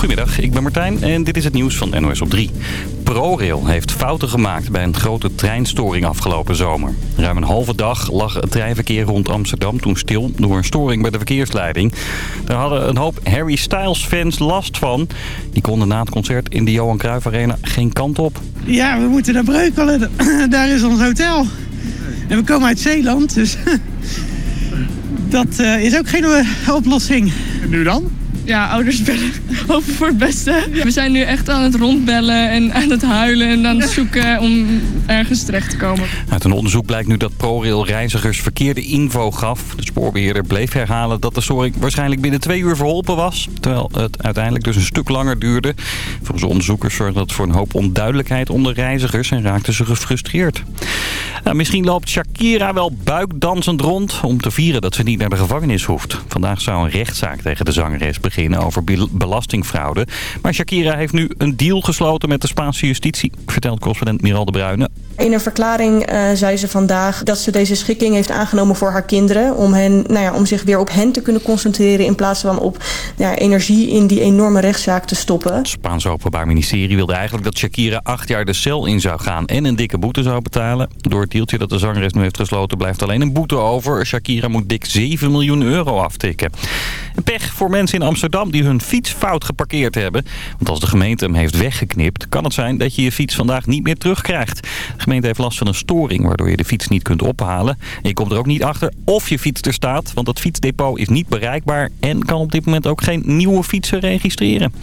Goedemiddag, ik ben Martijn en dit is het nieuws van NOS op 3. ProRail heeft fouten gemaakt bij een grote treinstoring afgelopen zomer. Ruim een halve dag lag het treinverkeer rond Amsterdam toen stil door een storing bij de verkeersleiding. Daar hadden een hoop Harry Styles fans last van. Die konden na het concert in de Johan Cruijff Arena geen kant op. Ja, we moeten naar Breukelen. Daar is ons hotel. En we komen uit Zeeland, dus dat uh, is ook geen uh, oplossing. En nu dan? Ja, ouders bellen, hopen voor het beste. We zijn nu echt aan het rondbellen en aan het huilen en aan het zoeken om ergens terecht te komen. Uit een onderzoek blijkt nu dat ProRail reizigers verkeerde info gaf. De spoorbeheerder bleef herhalen dat de storing waarschijnlijk binnen twee uur verholpen was. Terwijl het uiteindelijk dus een stuk langer duurde. Volgens onderzoekers zorgde dat voor een hoop onduidelijkheid onder reizigers en raakten ze gefrustreerd. Nou, misschien loopt Shakira wel buikdansend rond om te vieren dat ze niet naar de gevangenis hoeft. Vandaag zou een rechtszaak tegen de zangeres beginnen over belastingfraude. Maar Shakira heeft nu een deal gesloten met de Spaanse justitie, vertelt correspondent Miral de Bruyne. In een verklaring uh, zei ze vandaag dat ze deze schikking heeft aangenomen voor haar kinderen. Om, hen, nou ja, om zich weer op hen te kunnen concentreren in plaats van op ja, energie in die enorme rechtszaak te stoppen. Het Spaanse Openbaar Ministerie wilde eigenlijk dat Shakira acht jaar de cel in zou gaan en een dikke boete zou betalen. Door het deeltje dat de zangeres nu heeft gesloten blijft alleen een boete over. Shakira moet dik 7 miljoen euro aftikken. Pech voor mensen in Amsterdam die hun fiets fout geparkeerd hebben. Want als de gemeente hem heeft weggeknipt, kan het zijn dat je je fiets vandaag niet meer terugkrijgt. Gemeente heeft last van een storing waardoor je de fiets niet kunt ophalen. En je komt er ook niet achter of je fiets er staat, want dat fietsdepot is niet bereikbaar en kan op dit moment ook geen nieuwe fietsen registreren.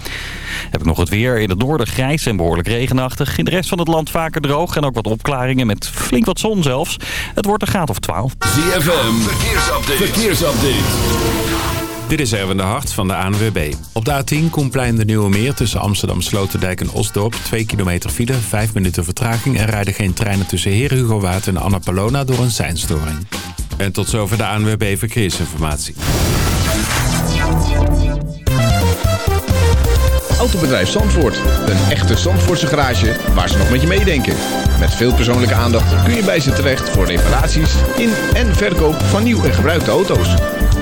Heb ik nog het weer. In het noorden grijs en behoorlijk regenachtig. In de rest van het land vaker droog en ook wat opklaringen met flink wat zon zelfs. Het wordt een graad of 12. ZFM, verkeersupdate. verkeersupdate. Dit is Erwin de Hart van de ANWB. Op de A10 Koenplein de Nieuwe Meer tussen Amsterdam Sloterdijk en Osdorp. 2 kilometer file, 5 minuten vertraging en rijden geen treinen tussen Heer Hugo Waard en Annapolona door een seinstoring. En tot zover de ANWB Verkeersinformatie. Autobedrijf Zandvoort. Een echte Zandvoortse garage waar ze nog met je meedenken. Met veel persoonlijke aandacht kun je bij ze terecht voor reparaties in en verkoop van nieuw en gebruikte auto's.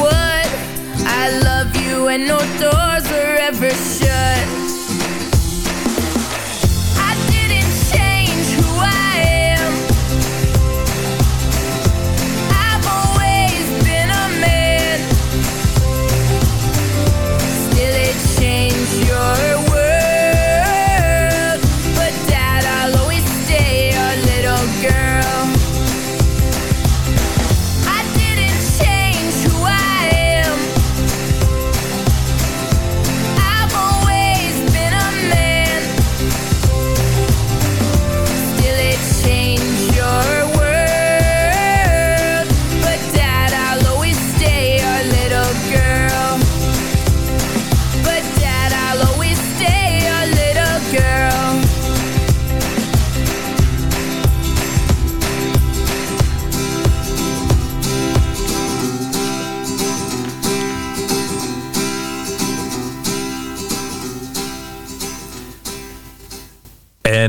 would. I love you and no doors were ever shut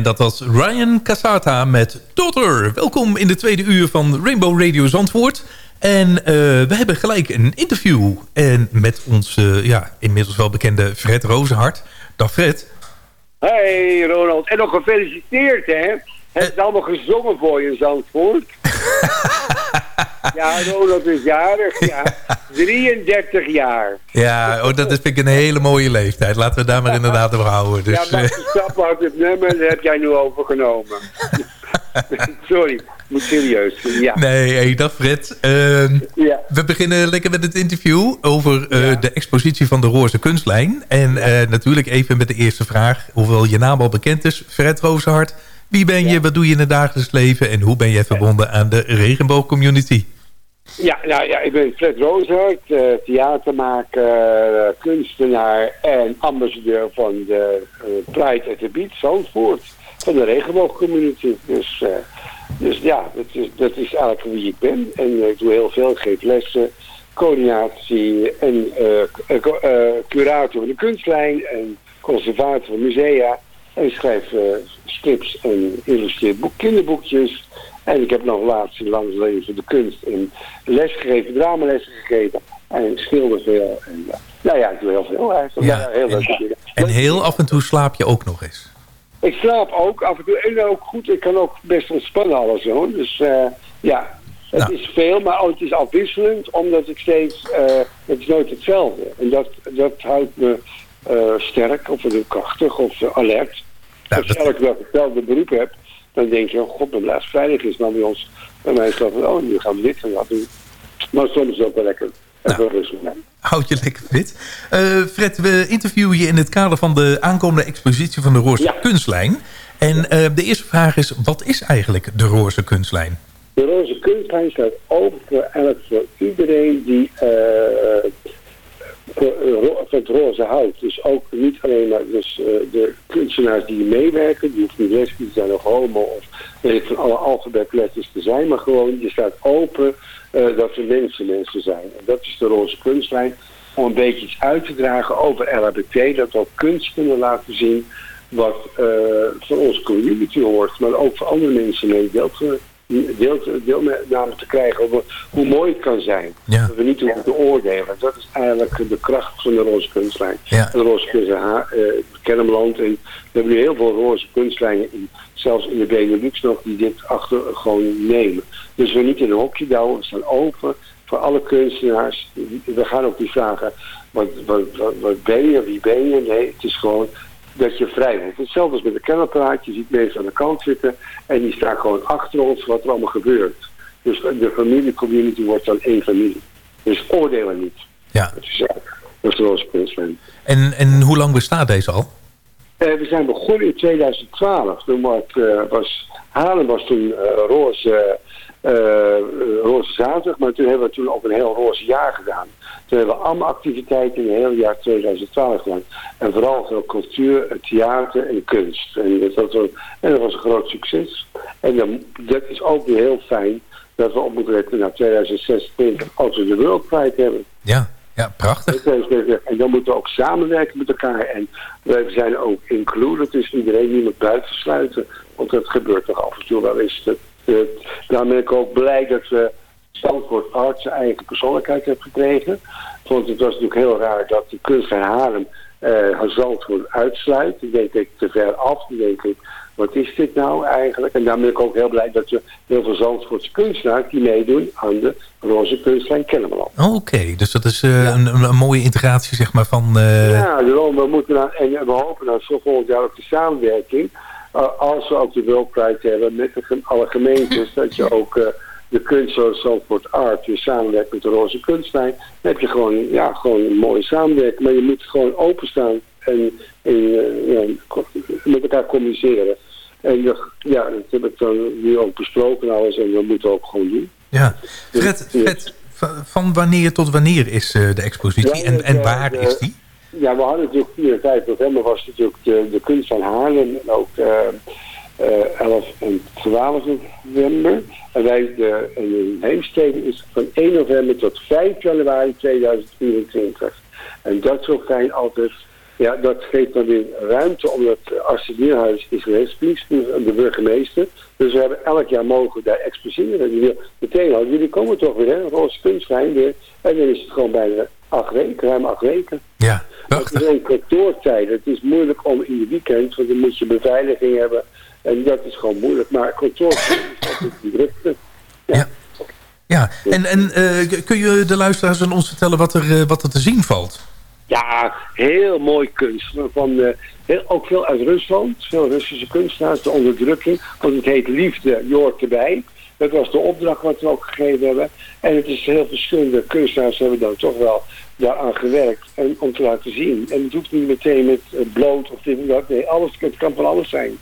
dat was Ryan Casata met Daughter. Welkom in de tweede uur van Rainbow Radio Zandvoort. En uh, we hebben gelijk een interview en met ons uh, ja, inmiddels wel bekende Fred Rozenhart. Dag Fred. Hey Ronald. En nog gefeliciteerd hè. Het is allemaal gezongen voor je Zandvoort. ja, Ronald is jarig. Ja. 33 jaar. Ja, oh, dat is, vind ik een hele mooie leeftijd. Laten we daar maar inderdaad over houden. Dus, ja, maar stap uit het nummer, dat heb jij nu overgenomen. Sorry, moet serieus. Ja. Nee, hey, dag Fred. Uh, ja. We beginnen lekker met het interview over uh, ja. de expositie van de Roze Kunstlijn. En uh, natuurlijk even met de eerste vraag, hoewel je naam al bekend is. Fred Rozenhart, wie ben je, wat doe je in het dagelijks leven... en hoe ben jij verbonden aan de regenboogcommunity? Ja, nou, ja, ik ben Fred Rozenhart, uh, theatermaker, uh, kunstenaar en ambassadeur van de uh, Pride at the Beach, Zandvoort, van de regenboogcommunity. Dus, dus ja, dat is, dat is eigenlijk wie ik ben. En ik doe heel veel, ik geef lessen, coördinatie en curator van de kunstlijn en conservator van musea. En ik schrijf strips en illustreer boek, kinderboekjes. En ik heb nog laatst in langs leven de kunst in les gegeven, dramalessen gegeven. En ik schilder veel. En, nou ja, ik doe heel veel eigenlijk. Ja, heel leuke dingen. En heel af en toe slaap je ook nog eens? Ik slaap ook af en toe. En ook goed, ik kan ook best ontspannen alles zo. Dus uh, ja, het nou. is veel, maar het is afwisselend. Omdat ik steeds, uh, het is nooit hetzelfde. En dat, dat houdt me uh, sterk, of krachtig, of alert. Nou, Als dat... ik hetzelfde beroep heb, dan denk je, oh god, mijn laatst vrijdag is dan bij ons. Bij mij is dat, oh, nu gaan we dit en dat doen. Maar soms ook wel lekker. Nou, houd je lekker fit. Uh, Fred, we interviewen je in het kader van de aankomende expositie van de Roze ja. Kunstlijn. En uh, de eerste vraag is, wat is eigenlijk de Roze Kunstlijn? De Roze Kunstlijn staat open voor, eigenlijk voor iedereen die uh, van het roze hout. Dus ook niet alleen maar dus, uh, de kunstenaars die meewerken, die hoeven niet lesbisch te zijn of homo of weet van alle alfabetletters te zijn, maar gewoon je staat open uh, dat we mensen mensen zijn. En dat is de roze kunstlijn om een beetje iets uit te dragen over LHBT, dat we ook kunst kunnen laten zien wat uh, van onze community hoort, maar ook voor andere mensen mee deel deel, deelname te krijgen over hoe mooi het kan zijn. Ja. Dat we niet hoeven te oordelen. Dat is eigenlijk de kracht van de roze kunstlijn. Ja. De roze kunstlijn, uh, Kennemerland. En we hebben nu heel veel roze kunstlijnen, in, zelfs in de Benelux nog, die dit achter gewoon nemen. Dus we niet in een hokje douwen, we staan open voor alle kunstenaars. We gaan ook niet vragen, wat, wat, wat, wat ben je, wie ben je? Nee, het is gewoon dat je vrij wordt. Hetzelfde als met de kennerpraat. Je ziet mensen aan de kant zitten en die staan gewoon achter ons wat er allemaal gebeurt. Dus de familiecommunity wordt dan één familie. Dus oordelen niet. Ja. Dat is, dat is wel een En, en hoe lang bestaat deze al? Uh, we zijn begonnen in 2012. Toen was, uh, was Haarlem was toen uh, roze, roze zaterdag, maar toen hebben we toen ook een heel roze jaar gedaan. Toen hebben we allemaal activiteiten in het hele jaar 2012 gedaan. En vooral veel cultuur, theater en kunst. En dat, was een, en dat was een groot succes. En dan, dat is ook weer heel fijn dat we op moeten letten naar 2026 als we de World Pride hebben. Ja, ja, prachtig. En dan moeten we ook samenwerken met elkaar. En we zijn ook included, dus iedereen die moet buitensluiten. Want dat gebeurt toch af en toe wel eens. Uh, daarom ben ik ook blij dat we Stanford Art zijn eigen persoonlijkheid heeft gekregen. Want het was natuurlijk heel raar dat de kunst van Haarlem uh, Zandvoort uitsluit. Die denk ik te ver af. Die denk ik, wat is dit nou eigenlijk? En daar ben ik ook heel blij dat we heel veel Zandvoortse kunstenaars die meedoen aan de roze kunstlijn Kennemerland. Oké, okay, dus dat is uh, ja. een, een, mooie integratie zeg maar van... Uh... Ja, daarom, we moeten en we hopen zo volgend jaar de samenwerking. Uh, als we ook de Pride hebben met de, alle gemeentes, dat je ook de kunst zoals Zandvoort Art weer samenwerkt met de roze kunstlijn, dan heb je gewoon, ja, gewoon een mooie samenwerking. Maar je moet gewoon openstaan en, en ja, met elkaar communiceren. En ja, dat heb ik dan nu ook besproken alles en dat moeten we ook gewoon doen. Ja, Fred, Fred van wanneer tot wanneer is uh, de expositie ja, en, en waar de, is die? Ja, we hadden natuurlijk 4 en 5 november was natuurlijk de, kunst van Haarlem en ook uh, uh, 11 en 12 november. En wij, de, de Heemstede is van 1 november tot 5 januari 2024. En dat zo fijn altijd Ja, dat geeft dan weer ruimte, omdat Arsenierhuis is rechtsplees, de burgemeester. Dus we hebben elk jaar mogen daar exposeren. Die wil meteen al, jullie komen toch weer, hè? Roze kunstwijn weer. En dan is het gewoon bijna acht weken, ruim acht weken. Ja. Het is een kantoortijd. Het is moeilijk om in de weekend, want dan moet je beveiliging hebben. En dat is gewoon moeilijk. Maar kantoor is altijd een drukte. Ja. ja. en, en uh, kun je de luisteraars aan ons vertellen wat er, uh, wat er te zien valt? Ja, heel mooi kunst. Van, uh, heel, ook veel uit Rusland. Veel Russische kunstenaars, de onderdrukking. Want het heet Liefde, je hoort erbij. Dat was de opdracht wat we ook gegeven hebben. En het is heel verschillende kunstenaars hebben dan toch wel daaraan gewerkt. En om te laten zien. En het hoeft niet meteen met bloot of dit en dat. Nee, alles, het kan van alles zijn.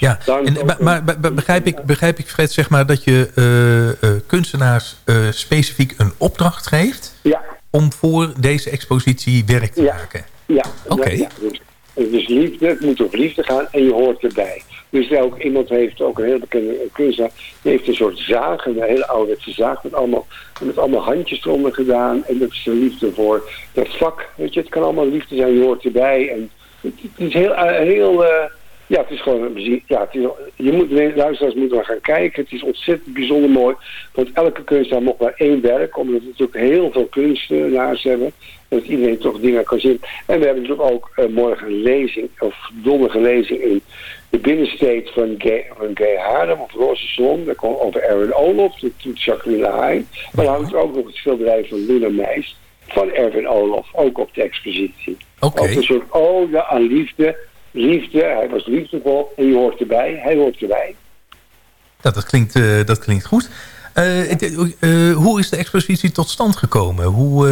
Ja, en, maar, maar, begrijp, ik, begrijp ik Fred, zeg maar, dat je uh, uh, kunstenaars uh, specifiek een opdracht geeft... Ja. om voor deze expositie werk te ja. maken? Ja. Oké. Ja, dus, dus, liefde, het moet over liefde gaan en je hoort erbij. Dus ook, iemand heeft ook een heel bekende kunstenaar... die heeft een soort zaag, een hele ouderwetse zaag... met allemaal, met allemaal handjes eronder gedaan. En dat is de liefde voor dat vak. Weet je, het kan allemaal liefde zijn, je hoort erbij. En het, is heel... heel ja, het is gewoon een muziek. Ja, het is, je moet, luisteraars moeten maar gaan kijken. Het is ontzettend bijzonder mooi. Want elke kunstenaar mocht maar één werk. Omdat we natuurlijk heel veel kunstenaars hebben. Dat iedereen toch dingen kan zien. En we hebben natuurlijk ook uh, morgen een lezing. Of donderdag lezing in de binnensteed van Gay, van Gay Haarlem. Of Roze Zon. Daar komt over Erwin Olof. Dat doet Jacqueline. Maar dan hangt ook nog het schilderij van Luna Meijs. Van Erwin Olof. Ook op de expositie. Oké. Ook een soort ode aan liefde liefde, hij was liefdevol en je hoort erbij, hij hoort erbij. Dat, dat, klinkt, uh, dat klinkt goed. Uh, uh, hoe is de expositie tot stand gekomen? Hoe,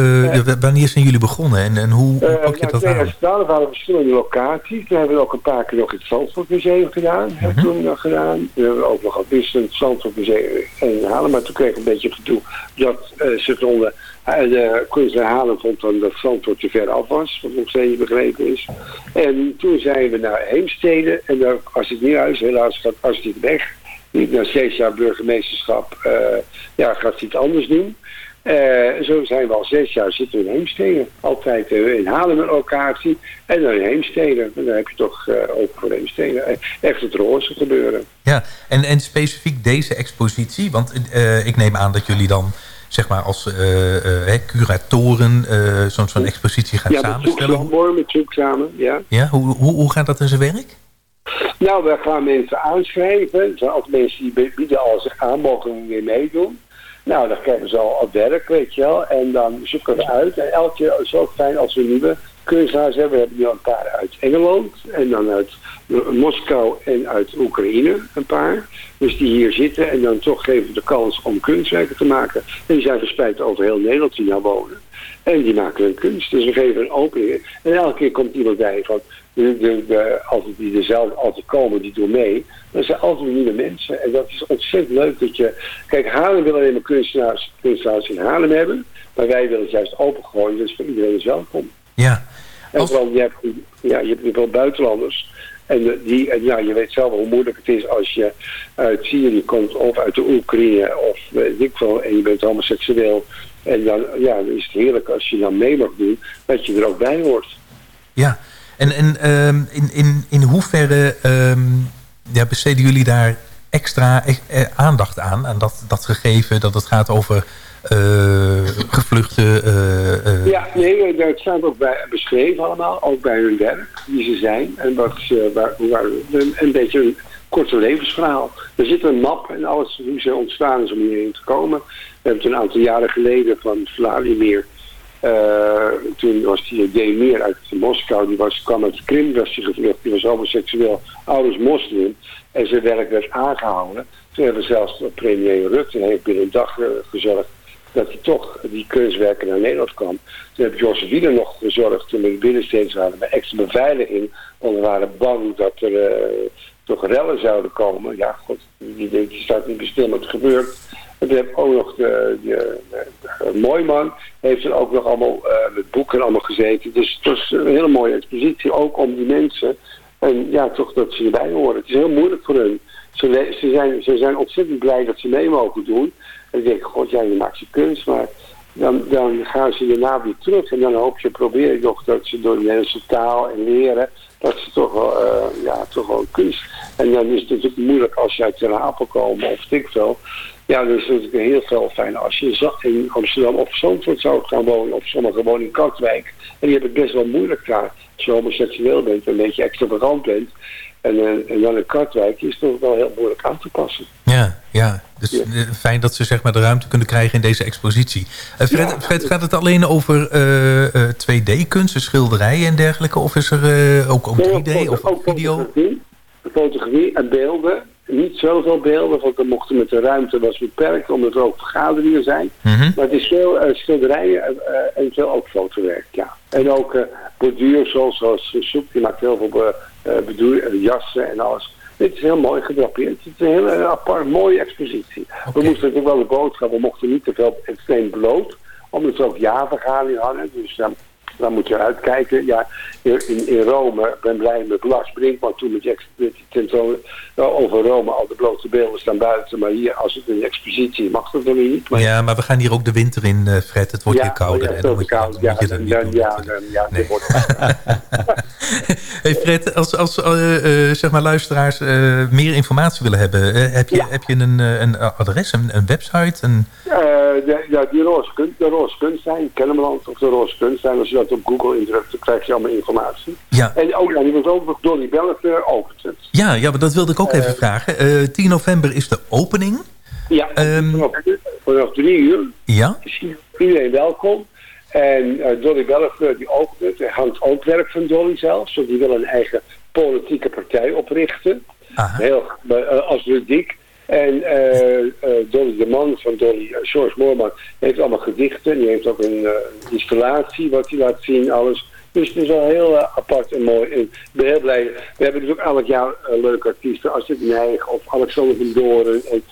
wanneer zijn jullie begonnen en, en hoe, hoe pak je nou, dat aan? Er waren verschillende locaties. We hebben ook een paar keer nog het Zandvoortmuseum gedaan. Mm -hmm. Hebben we nog gedaan. We hebben ook nog een het Zandvoortmuseum in Halen. Maar toen kreeg ik een beetje gedoe dat ze vonden... De kunstenaar Halen vond dan dat Zandvoort te ver af was. Wat nog steeds begrepen is. En toen zijn we naar Heemstede. En daar was het huis. Helaas gaat Astrid weg niet na zes jaar burgemeesterschap uh, ja, gaat het anders doen. Uh, zo zijn we al zes jaar zitten in Heemstede. Altijd uh, in Halen een locatie en dan in Heemstede. En dan heb je toch ook voor Heemstede echt het roze gebeuren. Ja, en, en specifiek deze expositie, want ik neem aan dat jullie dan zeg maar als curatoren zo'n zo'n expositie gaan ja, samenstellen. Ja, mooi met zoek samen, ja. Ja, hoe, hoe, hoe gaat dat in zijn werk? Nou, we gaan mensen aanschrijven. Als mensen die bieden al zich aan, mogen weer meedoen. Nou, dan krijgen ze al op werk, weet je wel. En dan zoeken we uit. En elke keer is het ook fijn als we nieuwe kunstenaars hebben. We hebben nu al een paar uit Engeland. En dan uit Moskou en uit Oekraïne een paar. Dus die hier zitten. En dan toch geven we de kans om kunstwerken te maken. En die zijn verspreid over heel Nederland die daar wonen. En die maken hun kunst. Dus we geven een opening. En elke keer komt iemand bij van... De, de, de, altijd die er zelf altijd komen, die doen mee. Dat zijn altijd nieuwe mensen. En dat is ontzettend leuk dat je... Kijk, Haarlem wil alleen maar kunstenaars, kunstenaars in Haarlem hebben. Maar wij willen het juist opengooien. Dus voor iedereen is welkom. Ja. En vooral, je hebt, ja, je hebt wel buitenlanders. En, die, en ja, je weet zelf hoe moeilijk het is als je uit Syrië komt of uit de Oekraïne of weet ik wel, en je bent homoseksueel. En dan, ja, is het heerlijk als je dan mee mag doen, dat je er ook bij hoort. Ja, en, en um, in, in, in hoeverre um, ja, besteden jullie daar extra eh, aandacht aan? Aan dat, dat gegeven dat het gaat over uh, gevluchte... Uh, ja, nee, dat staat ook bij, beschreven allemaal. Ook bij hun werk, wie ze zijn. En wat ze, een, beetje een korte levensverhaal. Er zit een map en alles hoe ze ontstaan is om hierheen te komen. We hebben het een aantal jaren geleden van Vladimir... Toen was die Demir uit Moskou, die was, kwam uit Krim, was die gevlucht, die was homoseksueel, ouders moslim. En zijn werk werd aangehouden. Toen hebben zelfs premier Rutte heeft binnen een dag gezorgd dat hij toch die kunstwerken naar Nederland kwam. Toen heeft Jos Wieler nog gezorgd toen we binnensteeds waren bij extra beveiliging. Want we waren bang dat er uh, toch rellen zouden komen. Ja, god, die, die staat niet stil, maar het gebeurt. En toen heb ook nog de, de, de, heeft er ook nog allemaal uh, met boeken allemaal gezeten. Dus het was een hele mooie expositie, ook om die mensen. En ja, toch dat ze erbij horen. Het is heel moeilijk voor hun. Ze, ze, zijn, ze zijn ontzettend blij dat ze mee mogen doen. En ik denk, god, ja, je maakt je kunst, maar dan, dan gaan ze daarna weer terug. En dan hoop je, probeer je nog dat ze door de Nederlandse taal en leren, dat ze toch wel, uh, ja, toch wel kunst. En dan is het natuurlijk moeilijk als je uit Ter Apel komen of Stikveld. Ja, dan is het natuurlijk heel veel fijn als je in Amsterdam of Zandvoort zou gaan wonen, of sommigen wonen in Katwijk. En die hebben het best wel moeilijk daar. Als je homoseksueel bent, een beetje extravagant bent, en, uh, en dan in Katwijk is het toch wel heel moeilijk aan te passen. Ja, ja. Dus ja. fijn dat ze zeg maar, de ruimte kunnen krijgen in deze expositie. Uh, Fred, ja. Fred, gaat het alleen over uh, 2D-kunst, schilderijen en dergelijke? Of is er ook, ook 3D of video? Fotografie, fotografie en beelden. Niet zoveel beelden, want we mochten met de ruimte was beperkt, omdat er ook vergaderingen zijn. Mhm. Mm -hmm. Maar het is veel schilderijen en veel ook fotowerk, ja. En ook borduur, zoals, zoals Soep, die maakt heel veel uh, jassen en alles. Dit is heel mooi gedrapeerd. Het is een hele apart, mooie expositie. Okay. We moesten natuurlijk wel de boodschap, we mochten niet te veel extreem bloot. Omdat we ook jaarvergadering hadden. Dus uh, daar moet je uitkijken. Ja, in, in Rome, ik ben blij met Lars Brinkman toen met die tentoon over Rome. Al de blote beelden staan buiten. Maar hier, als het een expositie mag dat dan niet. Maar... Ja, maar we gaan hier ook de winter in, uh, Fred. Het wordt ja, hier kouder. Ja, en dan moet je, koud. dan Ja, moet je dan, dan, ja, dan, ja, Nee. dit wordt... hey Fred, als, als uh, uh, zeg maar luisteraars meer informatie willen hebben... heb je, Ja. heb je een, een adres, een, een website? Een... Eh, de, ja, die roze, kunst, de roze kunstijn, Kennemerland of de roze kunstijn. Als je dat op Google indrukt, dan krijg je allemaal informatie. Ja. En ook, ja, die wordt ook nog Dolly opent het. Ja, ja, maar dat wilde ik ook even vragen. Eh 10 november is de opening. Ja, Ehm, vanaf, vanaf drie uur Ja? is iedereen welkom. En eh, Dolly Belleteur die opent het. Er hangt ook werk van Dolly zelfs. Want die wil een eigen politieke partij oprichten. Heel, eh, als ludiek. En eh, eh, Dolly de man van Dolly, eh, George Moorman, heeft allemaal gedichten. Die heeft ook een installatie wat hij laat zien, alles. Dus het is wel heel apart en mooi. En ik ben heel blij. We hebben dus ook elk jaar leuke artiesten. Astrid Nijg of Alexander van Doren en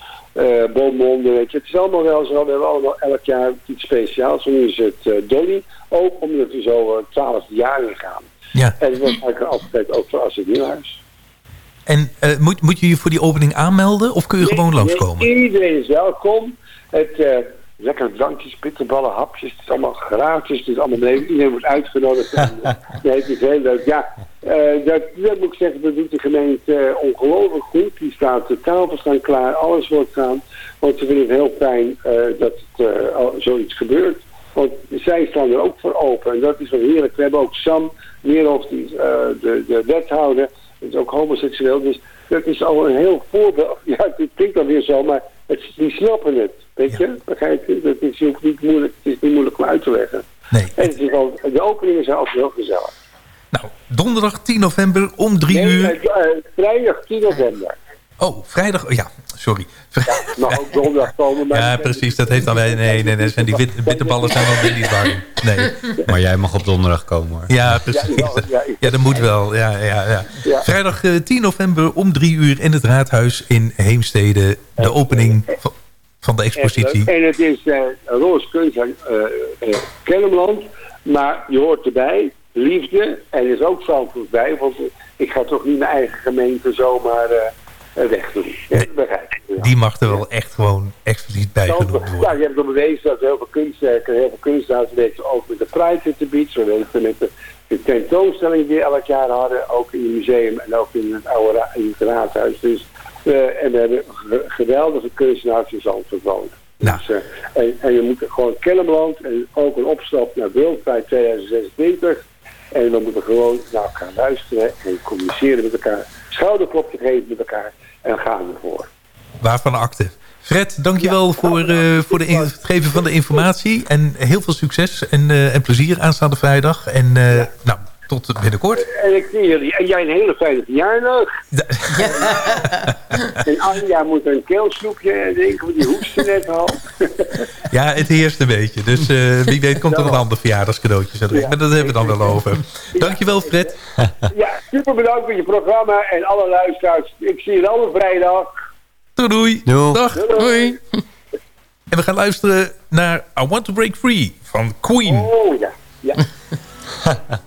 Beaumonde. Weet je. Het is allemaal wel zo. We hebben allemaal elk jaar iets speciaals. En nu is het Dolly. Ook omdat we zo twaalf jaar in gaan. Ja. En het was eigenlijk altijd ook voor Astrid Nieuwhuis. En eh, moet, moet je je voor die opening aanmelden of kun je gewoon langskomen? Nee, iedereen is welkom. Het, lekker drankjes, bitterballen, hapjes. Het is allemaal gratis. Het is allemaal nee, iedereen wordt uitgenodigd. En, nee, het is heel leuk. Ja, eh, dat, dat moet ik zeggen, dat doet de gemeente ongelooflijk goed. Die staat, de tafels staan klaar, alles wordt gaan. Want ze vinden het heel fijn dat het, zoiets gebeurt. Want zij staan er ook voor open. En dat is wel heerlijk. We hebben ook Sam Weerhoff, die eh, de, de wethouder. Is ook homoseksueel. Dus dat is al een heel voorbeeld. Ja, het klinkt dan weer zo, maar het, die snappen het. Weet je? Begrijp je? Dat is ook niet moeilijk, het is niet moeilijk om uit te leggen. Nee. En het is al, de openingen zijn altijd heel gezellig. Donderdag 10 november om 3 Nee, uur. eh, vrijdag 10 november. Oh, vrijdag. Ja, sorry. Het mag ook donderdag komen. Maar Ja, precies. Dat heeft dan... Nee, nee, nee. nee, zijn die wit, bitterballen zijn weer niet warm. Nee. Maar jij mag op donderdag komen hoor. Ja, precies. Ja, dat moet wel. Ja, ja, ja. Ja. Vrijdag eh, 10 november om 3 uur in het Raadhuis in Heemstede. De opening van, van de expositie. En het is eh Roos Kunst eh, eh, Kennemerland. Maar je hoort erbij, liefde. En er is ook Zandvoort bij. Want eh, ik ga toch niet mijn eigen gemeente zomaar eh, eh, wegdoen. Ja. Ja. Die mag er wel echt gewoon expliciet bij genoemd worden. Ja, je hebt al bewezen dat heel veel kunstwerken, heel veel kunstenaars weten ook met de Pride te bieden. We weten met de, de tentoonstelling die we elk jaar hadden, ook in het museum en ook in het oude in het raadhuis. Dus, eh, en we hebben ge- geweldige kunstenaars in Zandvoort wonen. Dus, eh, en, en je moet gewoon Kellemland en ook een opstap naar Pride 2026. En we moeten gewoon naar elkaar luisteren en communiceren met elkaar. Schouderklopje geven met elkaar en gaan ervoor. Waarvan akte. Fred, dankjewel voor, eh, voor de in- het geven van de informatie. En heel veel succes en, eh, en plezier aanstaande vrijdag. En eh, nou, tot binnenkort. En ik zie jullie. En jij een hele fijne verjaardag. en Anja moet een keelsnoepje drinken, want die hoestte net al. Ja, het heerst een beetje. Dus eh, wie weet komt er een ander verjaardagscadeautje. direct. Maar dat hebben we dan wel over. Dankjewel Fred. ja, super bedankt voor je programma en alle luisteraars. Ik zie je alle vrijdag. Doei doei. Dag. Doei. En we gaan luisteren naar I Want to Break Free van Queen. Oh ja. ja.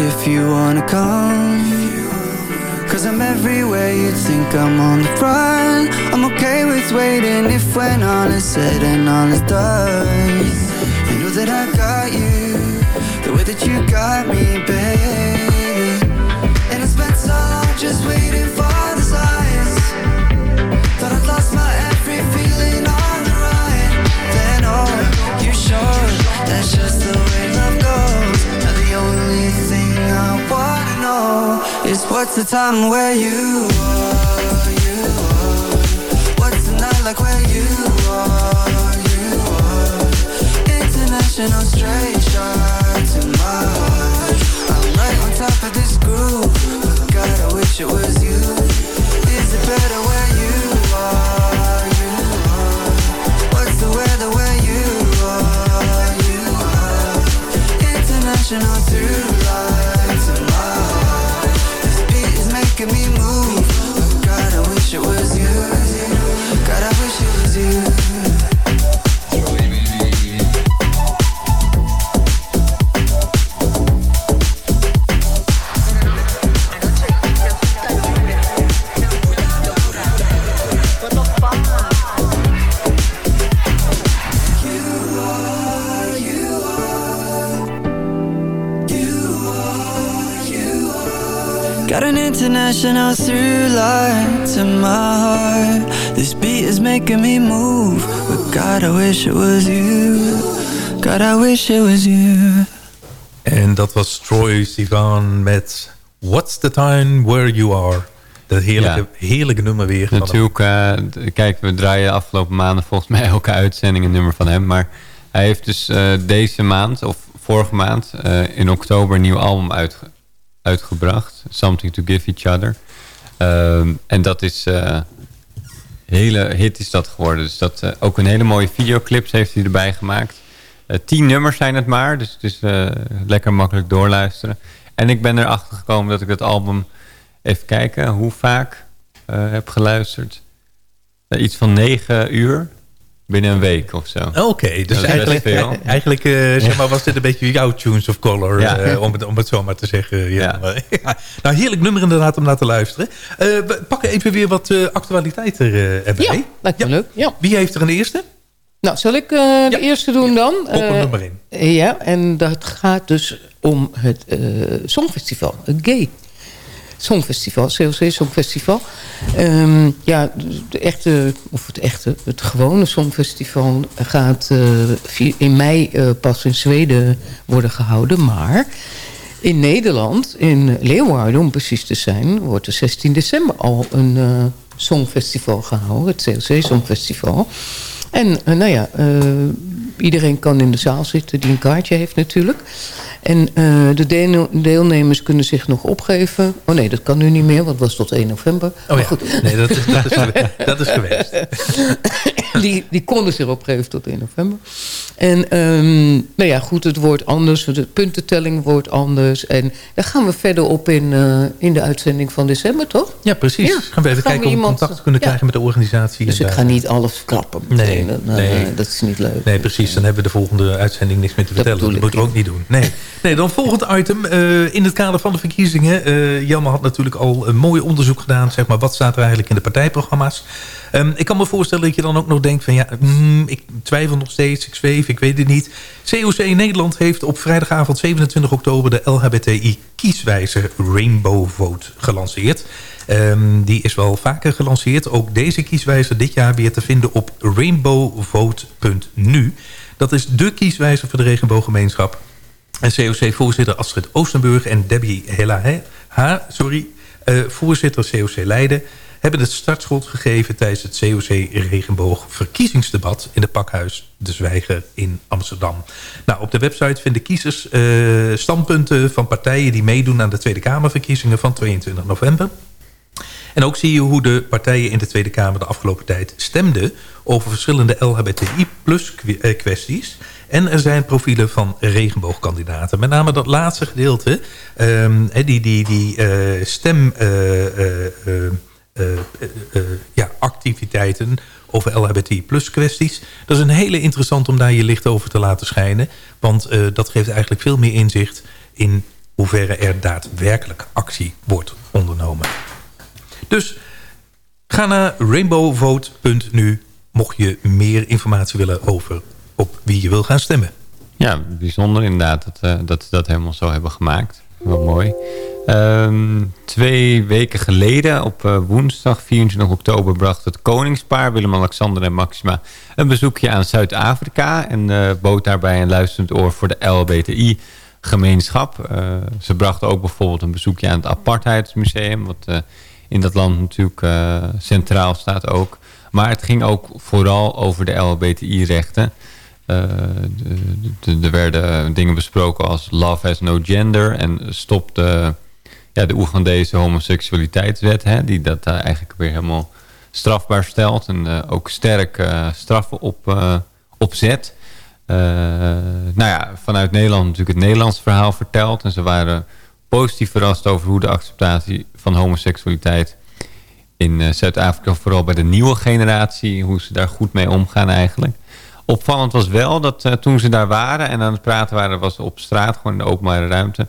If you wanna come think I'm on the front. I'm okay with waiting if when all is said and all is done. You know that I got you The way that you got me, baby And I spent so long just waiting for the signs. Thought I'd lost my every feeling on the ride. Then oh, you sure That's just the way love goes. Now the only thing I wanna know Is what's the time where you are? International straight shot to my heart. I'm right on top of this groove. But God, I wish it was you. Is it better where you are, you are? What's the weather where you are, you are? International Got an international through line to my heart. This beat is making me move. But God, I wish it was you. God, I wish it was you. En dat was Troy Sivan met What's the Time Where You Are. Dat heerlijke, heerlijke nummer weer. Natuurlijk, eh, kijk, we draaien afgelopen maanden volgens mij elke uitzending een nummer van hem. Maar hij heeft dus eh, deze maand, of vorige maand, eh, in oktober een nieuw album uitge- uitgebracht. Something to Give Each Other. Ehm, en dat is... eh hele hit is dat geworden. Dus dat, eh, ook een hele mooie videoclips heeft hij erbij gemaakt. Eh, tien nummers zijn het maar, dus het is lekker makkelijk doorluisteren. En ik ben erachter gekomen dat ik dat album, even kijken hoe vaak heb geluisterd. Iets van negen uur binnen een week of zo. Oké, dus eigenlijk, veel. eigenlijk eh, zeg maar, was dit een beetje jouw tunes of color, Ja. eh, om, het, om het zo maar te zeggen. Ja. Ja. Nou, heerlijk nummer inderdaad om naar te luisteren. Eh, we pakken even weer wat eh, actualiteit er, eh, erbij. Ja, lijkt me leuk. Ja. Wie heeft er een eerste? Nou, zal ik eh, de eerste doen dan? Op een Eh, nummer in. Ja, en dat gaat dus om het eh, Songfestival. Het Gay Songfestival, CLC Songfestival. Ehm, ja, de echte, of het echte, het gewone Songfestival gaat eh, in mei eh, pas in Zweden worden gehouden. Maar in Nederland, in Leeuwarden om precies te zijn, wordt er 16 december al een eh, Songfestival gehouden. Het CLC Songfestival. En nou ja, iedereen kan in de zaal zitten die een kaartje heeft natuurlijk. En eh, de deel- deelnemers kunnen zich nog opgeven. Oh nee, dat kan nu niet meer, want was tot 1 november. Oh Maar ja, goed. nee, dat is, dat is, dat is geweest. die, die konden zich opgeven tot 1 november. En ehm, nou ja, goed, het wordt anders. De puntentelling wordt anders. En daar gaan we verder op in, eh, in de uitzending van december, toch? Ja, precies. Ja. Gaan we even Gaan kijken of we contact kunnen ja. krijgen met de organisatie. Dus ik ga daar- niet alles verklappen. Nee, nee. eh, dat is niet leuk. Nee, precies. Dan hebben we de volgende uitzending niks meer te vertellen. Dat, moeten we ook niet doen. Nee, nee dan volgend item. eh, in het kader van de verkiezingen. eh Jelma had natuurlijk al een mooi onderzoek gedaan. Zeg maar, wat staat er eigenlijk in de partijprogramma's? Ehm, ik kan me voorstellen dat je dan ook nog denkt van... ja, mm, ik twijfel nog steeds, ik zweef, ik weet het niet. COC Nederland heeft op vrijdagavond 27 oktober... de LHBTI-kieswijzer Rainbow Vote gelanceerd. Ehm, die is wel vaker gelanceerd. Ook deze kieswijzer dit jaar weer te vinden op rainbowvote.nu. Dat is de kieswijzer voor de regenbooggemeenschap. En COC-voorzitter Astrid Oostenburg en Debbie ha, sorry, eh, voorzitter COC Leiden... hebben het startschot gegeven tijdens het COC Regenboog verkiezingsdebat... in het pakhuis De Zwijger in Amsterdam. Nou, op de website vinden kiezers eh, standpunten van partijen... die meedoen aan de Tweede Kamerverkiezingen van 22 november. En ook zie je hoe de partijen in de Tweede Kamer de afgelopen tijd stemden... over verschillende LHBTI-plus kwesties. En er zijn profielen van regenboogkandidaten. Met name dat laatste gedeelte, ehm, die, die, die eh, stem... eh, eh, eh, eh, eh, eh, ja, activiteiten over LHBTI plus kwesties. Dat is een hele interessant om daar je licht over te laten schijnen. Want eh, dat geeft eigenlijk veel meer inzicht in hoeverre er daadwerkelijk actie wordt ondernomen. Dus ga naar rainbowvote.nu mocht je meer informatie willen over op wie je wil gaan stemmen. Ja, bijzonder inderdaad dat, eh, dat ze dat helemaal zo hebben gemaakt. Wel mooi. Ehm, twee weken geleden, op eh, woensdag 24 oktober... bracht het koningspaar Willem-Alexander en Maxima... een bezoekje aan Zuid-Afrika... en eh, bood daarbij een luisterend oor voor de LBTI gemeenschap. ze brachten ook bijvoorbeeld een bezoekje aan het Apartheidsmuseum... wat in dat land natuurlijk centraal staat ook. Maar het ging ook vooral over de LHBTI-rechten... er werden dingen besproken als love has no gender en stop de, ja, de Oegandese homoseksualiteitswet, hè, die dat eigenlijk weer helemaal strafbaar stelt en uh, ook sterk uh, straffen op, uh, opzet. nou ja, vanuit Nederland natuurlijk het Nederlands verhaal verteld. En ze waren positief verrast over hoe de acceptatie van homoseksualiteit in Zuid-Afrika, vooral bij de nieuwe generatie, hoe ze daar goed mee omgaan eigenlijk. Opvallend was wel dat toen ze daar waren en aan het praten waren, was op straat, gewoon in de openbare ruimte,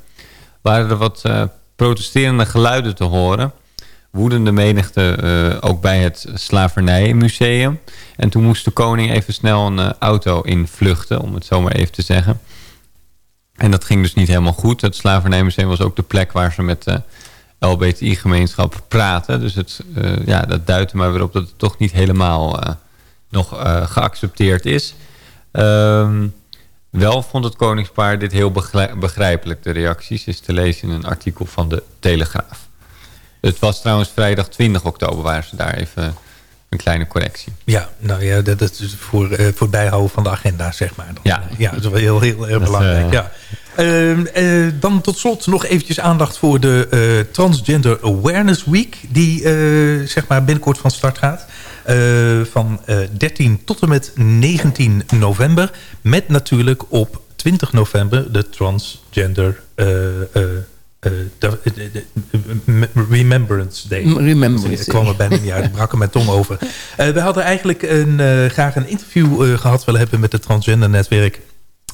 waren er wat protesterende geluiden te horen woedende menigte uh, ook bij het slavernijmuseum. En toen moest de koning even snel een uh, auto invluchten, om het zo maar even te zeggen. En dat ging dus niet helemaal goed. Het slavernijmuseum was ook de plek waar ze met de LBTI-gemeenschap praten. Dus het, ja, dat duidt maar weer op dat het toch niet helemaal nog geaccepteerd is. Um, wel vond het koningspaar dit heel begrijpelijk. De reacties is te lezen in een artikel van de Telegraaf. Het was trouwens vrijdag 20 oktober waren ze daar even een kleine correctie. Ja, nou ja, dat, is voor, uh, voor het bijhouden van de agenda, zeg maar. Ja, ja dat is wel heel, heel, heel belangrijk. Uh, ja. Uh, dan tot slot nog eventjes aandacht voor de Transgender Awareness Week... die zeg maar binnenkort van start gaat. Van 13 tot en met 19 november. Met natuurlijk op 20 november de Transgender uh, Remembrance Day. Remembrance Ik kwam er bijna niet uit, ik brak er mijn tong over. Uh, we hadden eigenlijk een, uh, graag een interview gehad willen hebben met het Transgender Netwerk.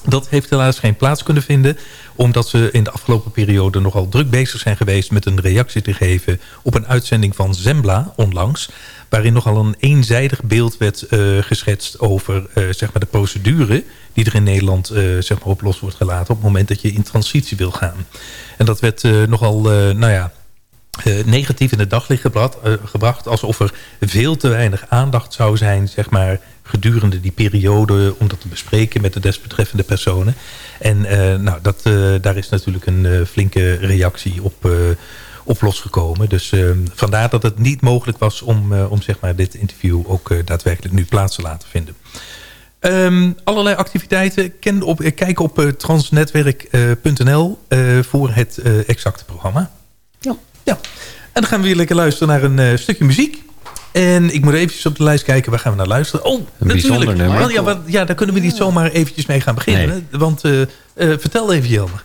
Dat heeft helaas geen plaats kunnen vinden. Omdat ze in de afgelopen periode nogal druk bezig zijn geweest... met een reactie te geven op een uitzending van Zembla onlangs waarin nogal een eenzijdig beeld werd uh, geschetst over uh, zeg maar de procedure die er in Nederland uh, zeg maar op los wordt gelaten op het moment dat je in transitie wil gaan. En dat werd nogal, nou ja, negatief in het daglicht gebracht, gebracht, alsof er veel te weinig aandacht zou zijn, zeg maar, gedurende die periode om dat te bespreken met de desbetreffende personen. En nou, dat, daar is natuurlijk een flinke reactie op op losgekomen. Dus uh, vandaar dat het niet mogelijk was om, uh, om zeg maar dit interview ook uh, daadwerkelijk nu plaats te laten vinden. Um, allerlei activiteiten. Ken op, kijk op transnetwerk.nl voor het exacte programma. Ja. ja. En dan gaan we weer lekker luisteren naar een stukje muziek. En ik moet even op de lijst kijken, waar gaan we naar luisteren? Oh, een natuurlijk. Nummer. Ja, ja, daar kunnen we niet zomaar eventjes mee gaan beginnen. Nee. Want vertel even Jelmer.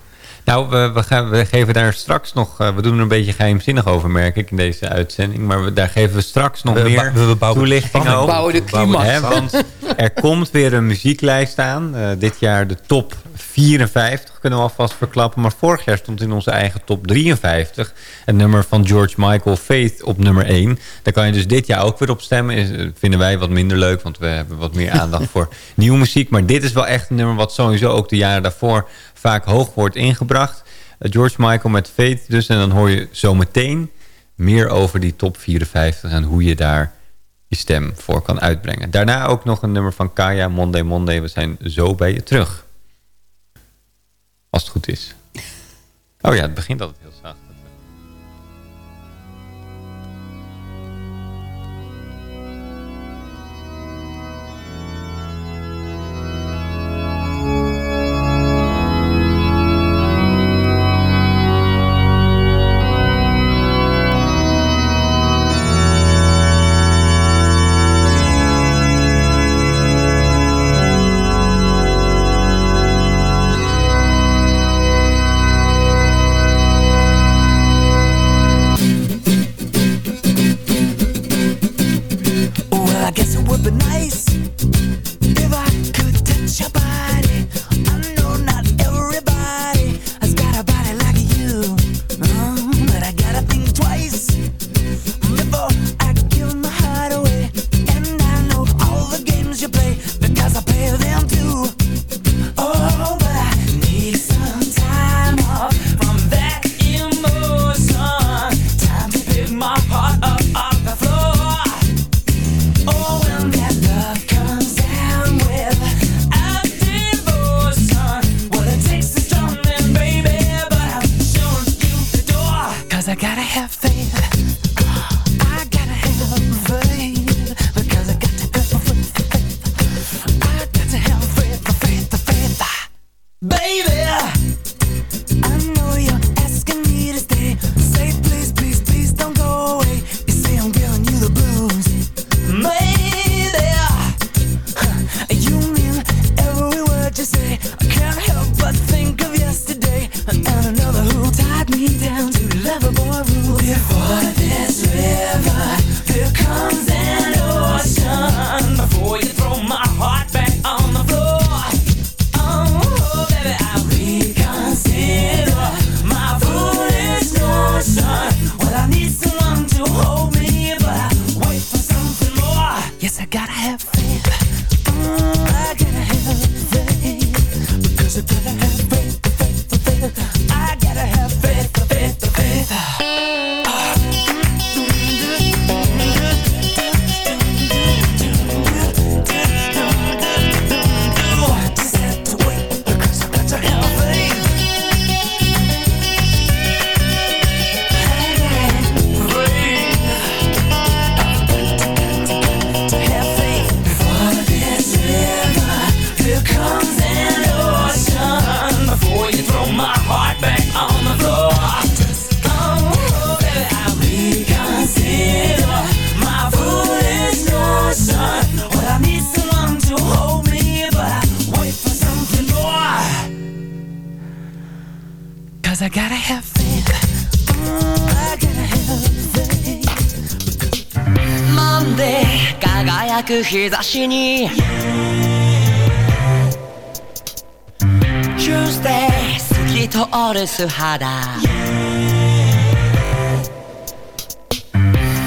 Nou, we, we, gaan, we geven daar straks nog... Uh, we doen er een beetje geheimzinnig over, merk ik, in deze uitzending. Maar we, daar geven we straks nog we, meer we, we toelichting over. We bouwen de klimaat. want er komt weer een muzieklijst aan. Uh, dit jaar de top 54 kunnen we alvast verklappen. Maar vorig jaar stond in onze eigen top 53... het nummer van George Michael, Faith, op nummer 1. Daar kan je dus dit jaar ook weer op stemmen. Is, eh, vinden wij wat minder leuk, want we hebben wat meer aandacht voor nieuwe muziek. Maar dit is wel echt een nummer wat sowieso ook de jaren daarvoor vaak hoog wordt ingebracht. Uh, George Michael met Faith dus. En dan hoor je zometeen meer over die top 54 en hoe je daar je stem voor kan uitbrengen. Daarna ook nog een nummer van Kaya, Monday Monday. We zijn zo bij je terug. Als het goed is. Oh ja, het begint altijd heel zacht. しに Tuesday 透き通る素肌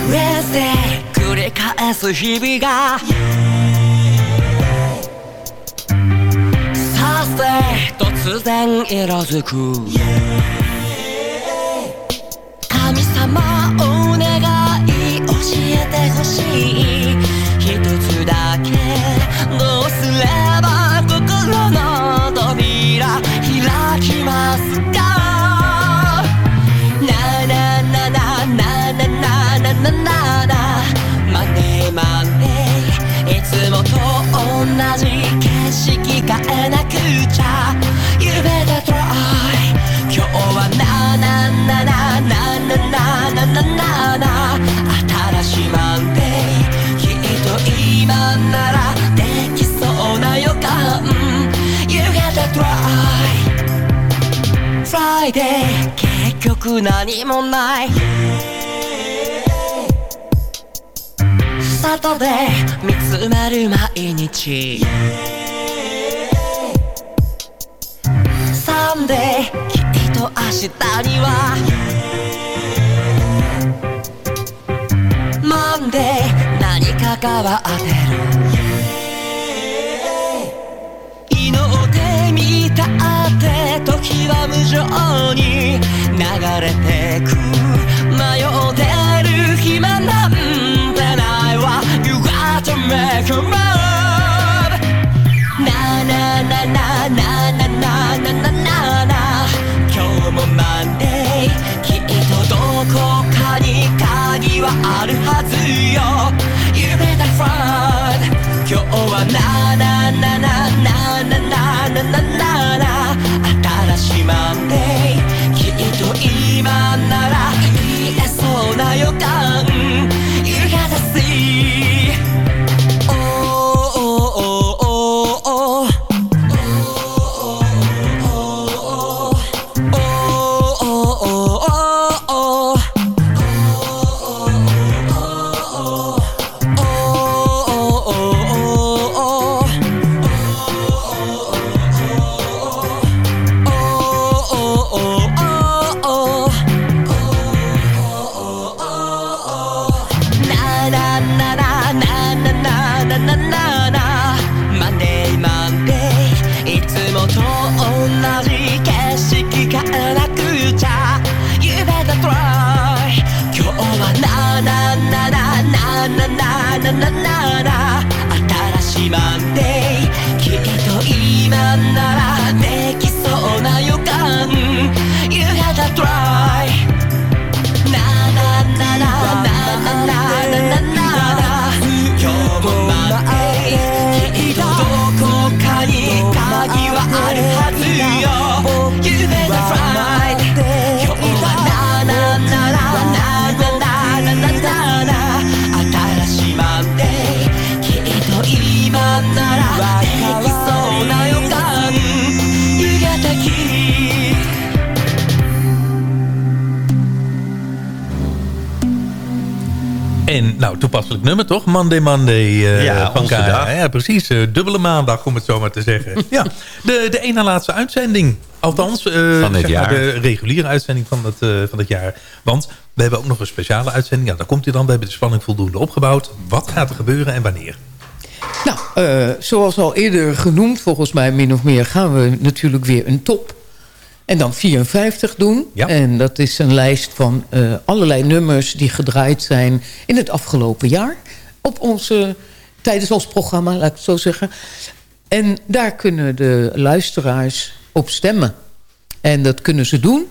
Wednesday 繰り返す日々が Thursday 突然色づく神 Friday 結局何もない。サタデー見つめる毎日。サンデーきっと明日には。マンデー何か変わってる。時は無情に流れてく迷ってる暇なんてないわ You got to make a move ななななななななななな今日もマンデーきっとどこかに鍵はあるはずよ You better find 今日はなななななななななな今なら言えそうな予感 Monday Monday eh, Ja, van onze Kara. dag. Ja, precies. eh, dubbele maandag, om het zo maar te zeggen. ja, de, de ene laatste uitzending. Althans, eh, Van dit zeg maar jaar. de reguliere uitzending van het, eh, van het jaar. Want we hebben ook nog een speciale uitzending. Ja, daar komt hij dan. We hebben de spanning voldoende opgebouwd. Wat gaat er gebeuren en wanneer? Nou, eh, zoals al eerder genoemd, volgens mij min of meer... gaan we natuurlijk weer een top. En dan 54 doen. En dat is een lijst van eh, allerlei nummers... die gedraaid zijn in het afgelopen jaar. Op onze, tijdens ons programma, laat ik het zo zeggen. En daar kunnen de luisteraars op stemmen. En dat kunnen ze doen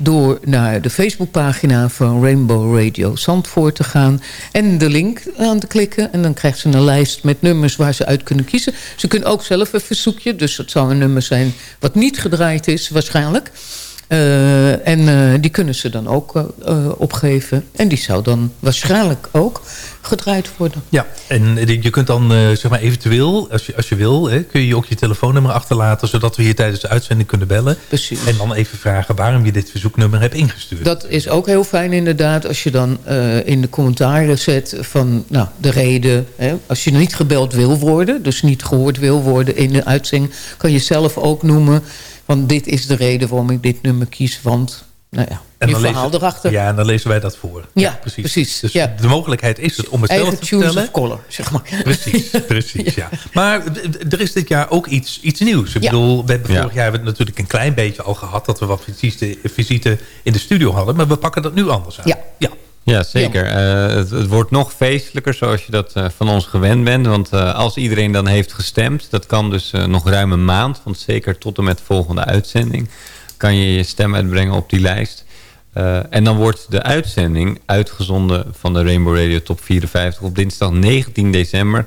door naar de Facebookpagina van Rainbow Radio Zandvoort te gaan... en de link aan te klikken. En dan krijgt ze een lijst met nummers waar ze uit kunnen kiezen. Ze kunnen ook zelf een verzoekje, dus het zou een nummer zijn... wat niet gedraaid is, waarschijnlijk. Uh, en uh, die kunnen ze dan ook uh, opgeven. En die zou dan waarschijnlijk ook gedraaid worden. Ja, en je kunt dan zeg maar eventueel, als je, als je wil... Hè, kun je ook je telefoonnummer achterlaten... zodat we hier tijdens de uitzending kunnen bellen. Precies. En dan even vragen waarom je dit verzoeknummer hebt ingestuurd. Dat is ook heel fijn inderdaad. Als je dan in de commentaren zet van nou, de reden... Hè, als je niet gebeld wil worden... dus niet gehoord wil worden in de uitzending... kan je zelf ook noemen van dit is de reden waarom ik dit nummer kies, want nou ja, en je dan verhaal lezen, erachter. Ja, en dan lezen wij dat voor. Ja, precies. precies dus ja. de mogelijkheid is het om het zelf te vertellen. of color, zeg maar. Precies, precies, ja. Maar er is dit jaar ook iets, iets nieuws. Ik ja. bedoel, we hebben vorig jaar hebben we het natuurlijk een klein beetje al gehad... dat we wat visite, visite in de studio hadden. Maar we pakken dat nu anders aan. Ja. ja. Ja, zeker. Uh, het, het, wordt nog feestelijker zoals je dat uh, van ons gewend bent. Want uh, als iedereen dan heeft gestemd, dat kan dus nog ruim een maand. Want zeker tot en met de volgende uitzending kan je je stem uitbrengen op die lijst. en dan wordt de uitzending uitgezonden van de Rainbow Radio Top 54 op dinsdag 19 december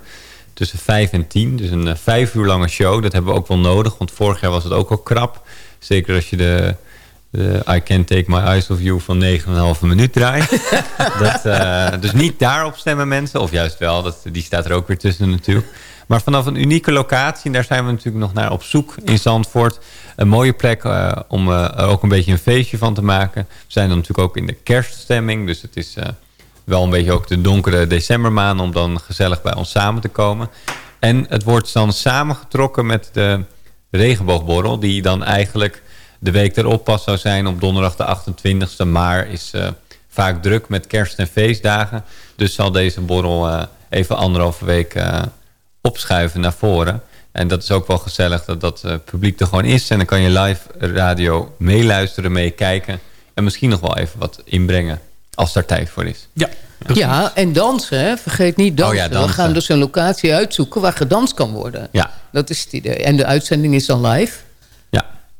tussen 5 en 10. Dus een vijf uur lange show. Dat hebben we ook wel nodig, want vorig jaar was het ook al krap. Zeker als je de de I Can't Take My Eyes Off You van 9,5 minuut draait. dat, uh, dus niet daarop stemmen mensen. Of juist wel, dat, die staat er ook weer tussen natuurlijk. Maar vanaf een unieke locatie, en daar zijn we natuurlijk nog naar op zoek in Zandvoort. Een mooie plek uh, om uh, er ook een beetje een feestje van te maken. We zijn dan natuurlijk ook in de kerststemming. Dus het is wel een beetje ook de donkere decembermaan om dan gezellig bij ons samen te komen. En het wordt dan samengetrokken met de regenboogborrel. Die dan eigenlijk de week erop pas zou zijn op donderdag de 28e. Maar is uh, vaak druk met kerst- en feestdagen. Dus zal deze borrel uh, even anderhalve week uh, opschuiven naar voren. En dat is ook wel gezellig dat dat publiek er gewoon is. En dan kan je live radio meeluisteren, meekijken. En misschien nog wel even wat inbrengen als daar tijd voor is. Ja, ja en dansen, hè? vergeet niet dansen. Oh ja, dansen. We gaan dus een locatie uitzoeken waar gedanst kan worden. Ja. Dat is het idee. En de uitzending is dan live.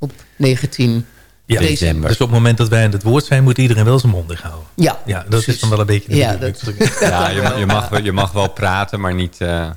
Op 19 ja, december. Dus op het moment dat wij aan het woord zijn... moet iedereen wel zijn mond dicht houden. Ja, ja Dat precies. is dan wel een beetje de ja, dat... ja je, je, mag, je mag wel praten, maar niet, uh,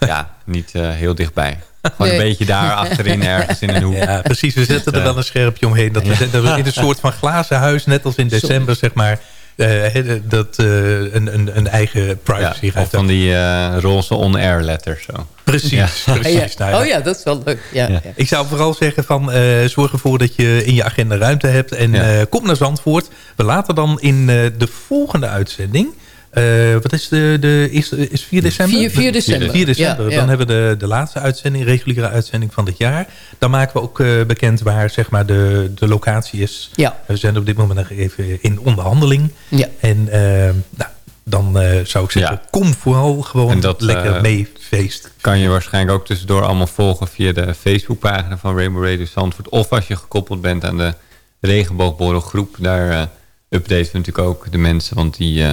ja, niet uh, heel dichtbij. Gewoon nee. een beetje daar achterin ergens in een hoek. Ja, precies. We zetten er wel een scherpje omheen. Dat we, dat we in een soort van glazen huis, net als in december, zeg maar... Uh, dat uh, een, een, een, eigen privacy ja, Of van die uh, roze on-air letters. Zo. Precies, ja. precies. Ja. Nou, oh ja, dat is wel leuk. Ja, Ik zou vooral zeggen van zorg ervoor dat je in je agenda ruimte hebt. En kom naar Zandvoort. We laten dan in de volgende uitzending... Uh, wat is de, de is, is 4 december? 4, 4 december. 4 december. Ja, ja. Dan hebben we de, de laatste uitzending, reguliere uitzending van dit jaar. Dan maken we ook uh, bekend waar zeg maar, de, de locatie is. Ja. We zijn op dit moment nog even in onderhandeling. Ja. En uh, nou, dan zou ik zeggen, ja. kom vooral gewoon dat, lekker mee feest. Kan je waarschijnlijk ook tussendoor allemaal volgen via de Facebookpagina van Rainbow Radio Zandvoort. Of als je gekoppeld bent aan de regenboogborrelgroep. Daar updaten we natuurlijk ook de mensen, want die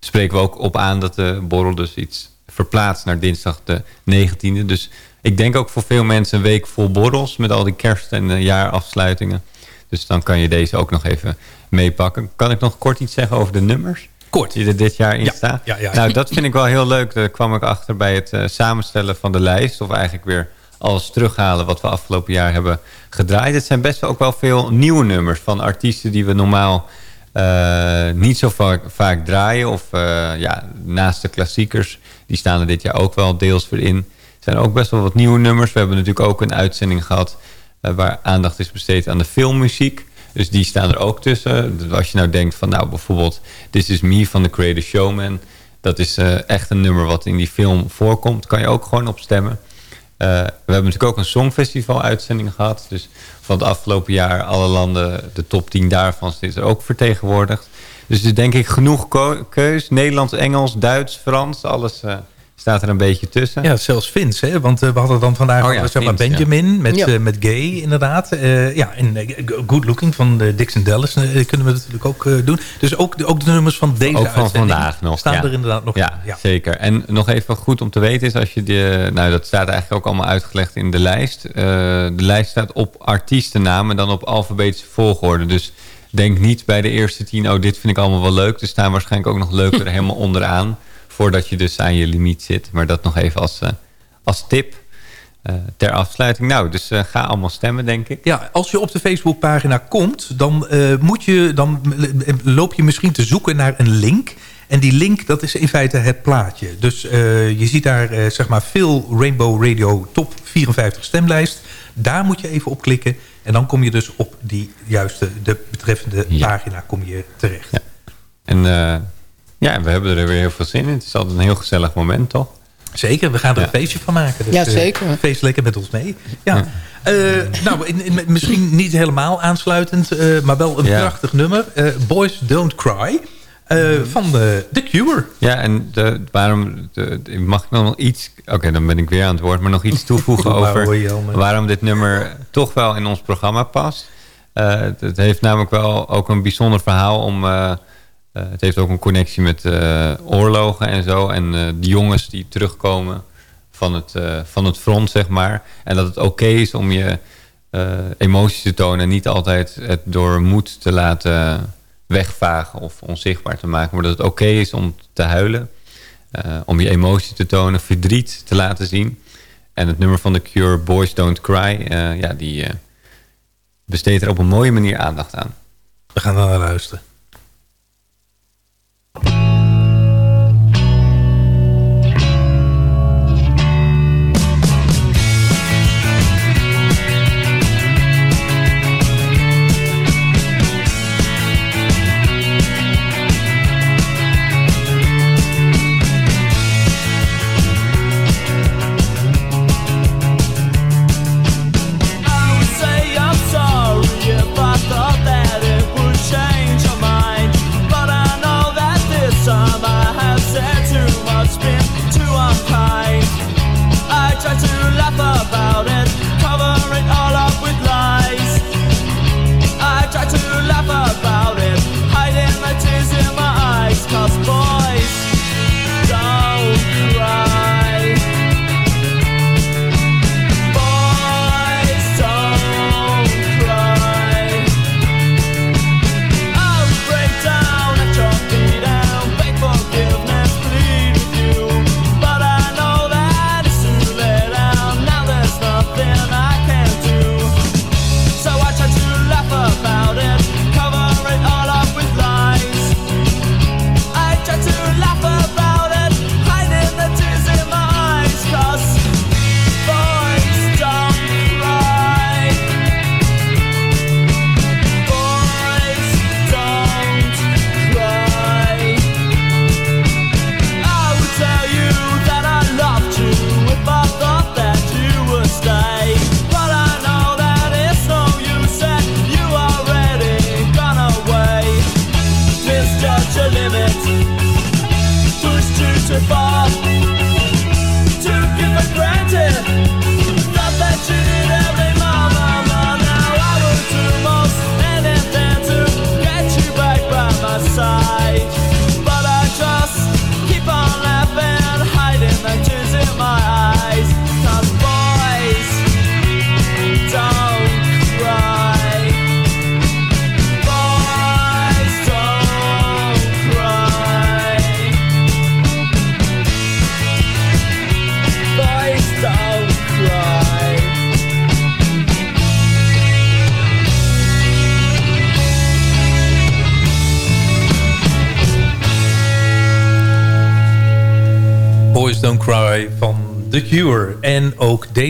spreken we ook op aan dat de borrel dus iets verplaatst naar dinsdag de 19e. Dus ik denk ook voor veel mensen een week vol borrels met al die kerst- en uh, jaarafsluitingen. Dus dan kan je deze ook nog even meepakken. Kan ik nog kort iets zeggen over de nummers? Kort. Die er dit jaar in ja, staan? Ja, ja, nou, dat vind ik wel heel leuk. Daar kwam ik achter bij het uh, samenstellen van de lijst. Of eigenlijk weer alles terughalen wat we afgelopen jaar hebben gedraaid. Het zijn best wel ook wel veel nieuwe nummers van artiesten die we normaal uh, niet zo vaak, vaak draaien. Of uh, ja, naast de klassiekers, die staan er dit jaar ook wel deels voor in. Er zijn ook best wel wat nieuwe nummers. We hebben natuurlijk ook een uitzending gehad uh, waar aandacht is besteed aan de filmmuziek. Dus die staan er ook tussen. Dus als je nou denkt van nou bijvoorbeeld This Is Me van The Creative Showman. Dat is echt een nummer wat in die film voorkomt. Kan je ook gewoon op stemmen. we hebben natuurlijk ook een songfestival uitzending gehad. Dus van het afgelopen jaar alle landen, de top 10 daarvan is er ook vertegenwoordigd. Dus er denk ik genoeg keus. Nederlands, Engels, Duits, Frans, alles uh, staat er een beetje tussen. Ja, zelfs Fins, hè? want uh, we hadden dan vandaag oh, ja, zeg maar Benjamin ja. met, ja. Uh, met Gay inderdaad. ja, en Good Looking van Dixon Dallas kunnen we natuurlijk ook doen. Dus ook, ook de nummers van deze ook van vandaag nog. Staan er inderdaad nog ja, ja, zeker. En nog even goed om te weten is als je de, nou dat staat eigenlijk ook allemaal uitgelegd in de lijst. de lijst staat op artiestennamen dan op alfabetische volgorde. Dus denk niet bij de eerste tien, oh dit vind ik allemaal wel leuk. Er staan waarschijnlijk ook nog leuker helemaal onderaan. Voordat je dus aan je limiet zit. Maar dat nog even als, uh, als tip. ter afsluiting. Nou, dus ga allemaal stemmen, denk ik. Ja, als je op de Facebookpagina komt, dan, moet je, dan loop je misschien te zoeken naar een link. En die link, dat is in feite het plaatje. Dus je ziet daar zeg maar veel Rainbow Radio top 54 stemlijst. Daar moet je even op klikken. En dan kom je dus op die juiste, de betreffende pagina kom je terecht. Ja. En uh, ja, we hebben er weer heel veel zin in. Het is altijd een heel gezellig moment, toch? Zeker, we gaan er een feestje van maken. Dus, ja, eh, zeker. Uh, feest lekker met ons mee. Ja. Uh, nou, in, in, misschien niet helemaal aansluitend, maar wel een prachtig nummer. Boys Don't Cry. Uh, van de, The Cure. Ja, en de, waarom de, mag ik nog iets... Oké, dan ben ik weer aan het woord, maar nog iets toevoegen over waarom dit nummer toch wel in ons programma past. Uh, het, heeft namelijk wel ook een bijzonder verhaal om... Uh, het heeft ook een connectie met oorlogen en zo. En de jongens die terugkomen van het, van het front, zeg maar. En dat het oké is om je emoties te tonen... en niet altijd het door moed te laten wegvagen of onzichtbaar te maken. Maar dat het oké is om te huilen. Uh, om je emotie te tonen, verdriet te laten zien. En het nummer van The Cure, Boys Don't Cry, uh, ja, die uh, besteedt er op een mooie manier aandacht aan. We gaan naar luisteren. Van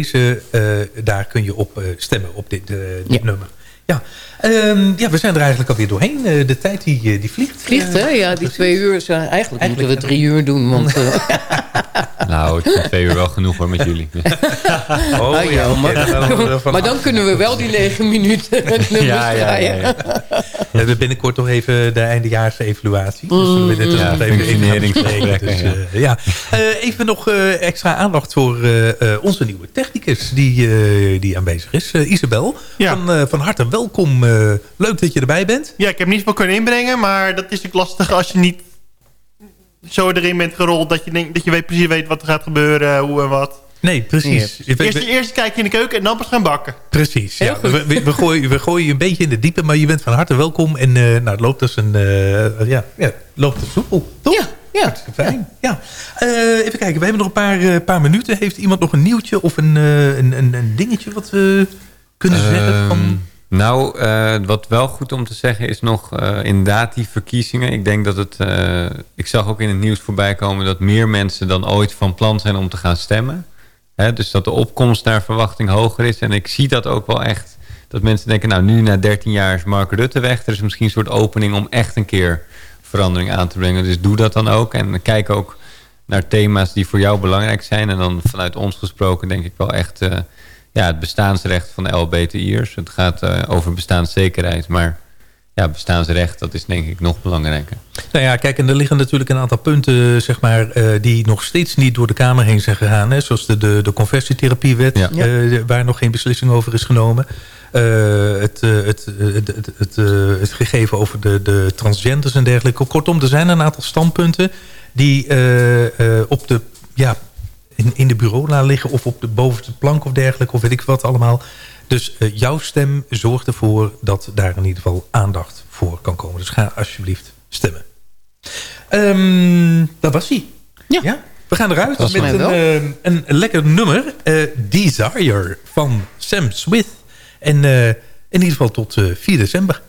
deze, uh, daar kun je op uh, stemmen, op dit, uh, dit ja. nummer. Ja. Um, ja, we zijn er eigenlijk alweer doorheen. de tijd die, die vliegt. Vliegt, hè? Ja, die twee uur. Zijn, eigenlijk, eigenlijk moeten we drie uur doen. Want, nou, twee uur wel genoeg hoor met jullie. oh ah, ja, maar, maar dan kunnen we wel die negen minuten ja, ja, ja, ja. We hebben binnenkort nog even de eindejaarsevaluatie. Dus we willen dit ja, even dus, uh, ja. Uh, even nog uh, extra aandacht voor onze nieuwe technicus die, die aanwezig is. Isabel, ja. van, van harte welkom. leuk dat je erbij bent. Ja, ik heb niet veel kunnen inbrengen, maar dat is natuurlijk lastig als je niet zo erin bent gerold dat je, denkt, dat je weet, precies weet wat er gaat gebeuren, hoe en wat. Nee, precies. Ja. Eerst, eerst kijk je in de keuken en dan pas gaan bakken. Precies, ja. We, we, gooien, we gooien je een beetje in de diepe, maar je bent van harte welkom. En uh, nou, het loopt dus een, uh, ja, ja, loopt dus soepel, toch? Ja, Ja. Hartstikke fijn. Ja. Eh, even kijken, we hebben nog een paar, eh, paar minuten. Heeft iemand nog een nieuwtje of een, eh, een, een, een dingetje wat we kunnen zeggen? Van... Ehm, Nou, eh, wat wel goed om te zeggen is nog eh, inderdaad die verkiezingen. Ik denk dat het... eh, ik zag ook in het nieuws voorbij komen dat meer mensen dan ooit van plan zijn om te gaan stemmen. Hè, dus dat de opkomst naar verwachting hoger is. En ik zie dat ook wel echt. Dat mensen denken, nou nu na 13 jaar is Mark Rutte weg. Er is misschien een soort opening om echt een keer verandering aan te brengen. Dus doe dat dan ook. En kijk ook naar thema's die voor jou belangrijk zijn. En dan vanuit ons gesproken denk ik wel echt... eh, ja, het bestaansrecht van de LBTI'ers. Het gaat eh, over bestaanszekerheid. Maar ja, bestaansrecht, dat is denk ik nog belangrijker. Nou ja, kijk, en er liggen natuurlijk een aantal punten... Zeg maar, eh, die nog steeds niet door de Kamer heen zijn gegaan. Hè? Zoals de, de, de conversietherapiewet, Ja. eh, waar nog geen beslissing over is genomen. Eh, het, eh, het, eh, het, het, het, eh, het gegeven over de, de transgenders en dergelijke. Kortom, er zijn een aantal standpunten... die eh, eh, op de... Ja, in, in de bureaula liggen of op de bovenste plank of dergelijke... of weet ik wat allemaal. Dus eh, jouw stem zorgt ervoor dat daar in ieder geval aandacht voor kan komen. Dus ga alsjeblieft stemmen. Ehm dat was hij. Ja. We gaan eruit Was met een, ehm, een lekker nummer. eh, Desire van Sam Smith. En eh, in ieder geval tot eh, 4 december.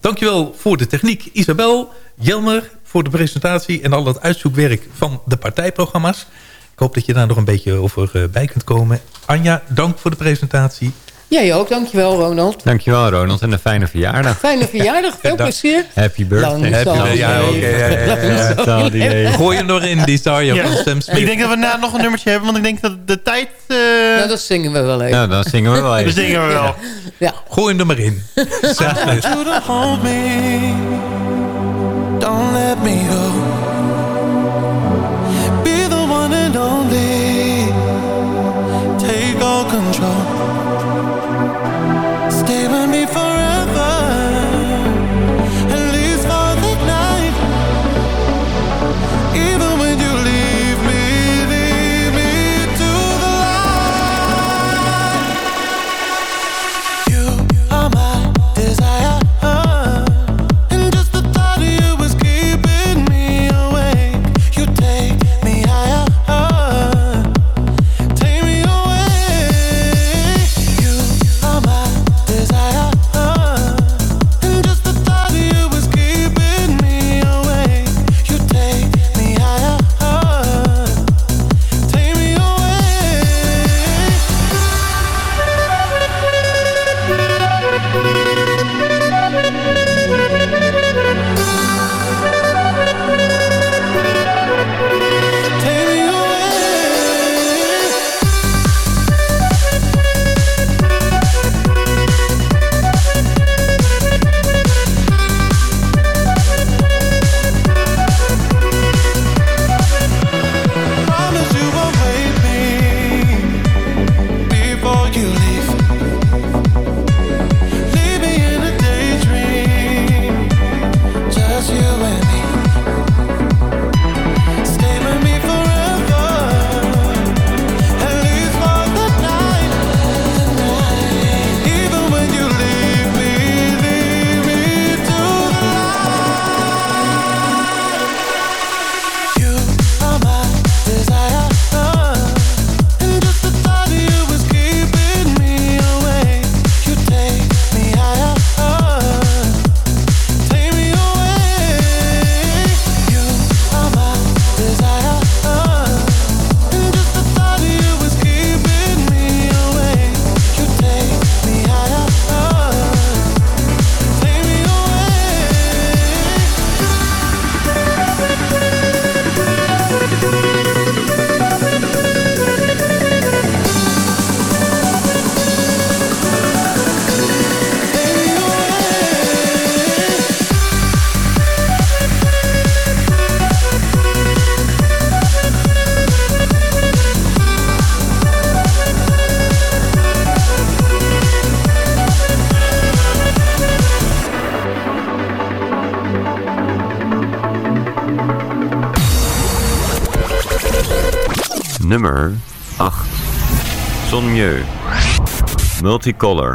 Dankjewel voor de techniek Isabel, Jelmer voor de presentatie... en al het uitzoekwerk van de partijprogramma's. Ik hoop dat je daar nog een beetje over eh, bij kunt komen. Anja, dank voor de presentatie. Jij ook, dankjewel Ronald. Dankjewel Ronald en een fijne verjaardag. Fijne verjaardag, veel plezier. Happy birthday. Happy- ja, oké, ja. Gooi hem nog in, Desire Ja. van Sam Smith. Ik denk dat we na nog een nummertje hebben, want ik denk dat de tijd... eh Nou, dat zingen we wel even. Nou, dan zingen we wel dat even. zingen we wel. Ja. Gooi hem er maar in. Sam Smith. hold me. Don't let me go. Be the one and only. Take all control. Nummer 8. Son Mieux. Multicolor.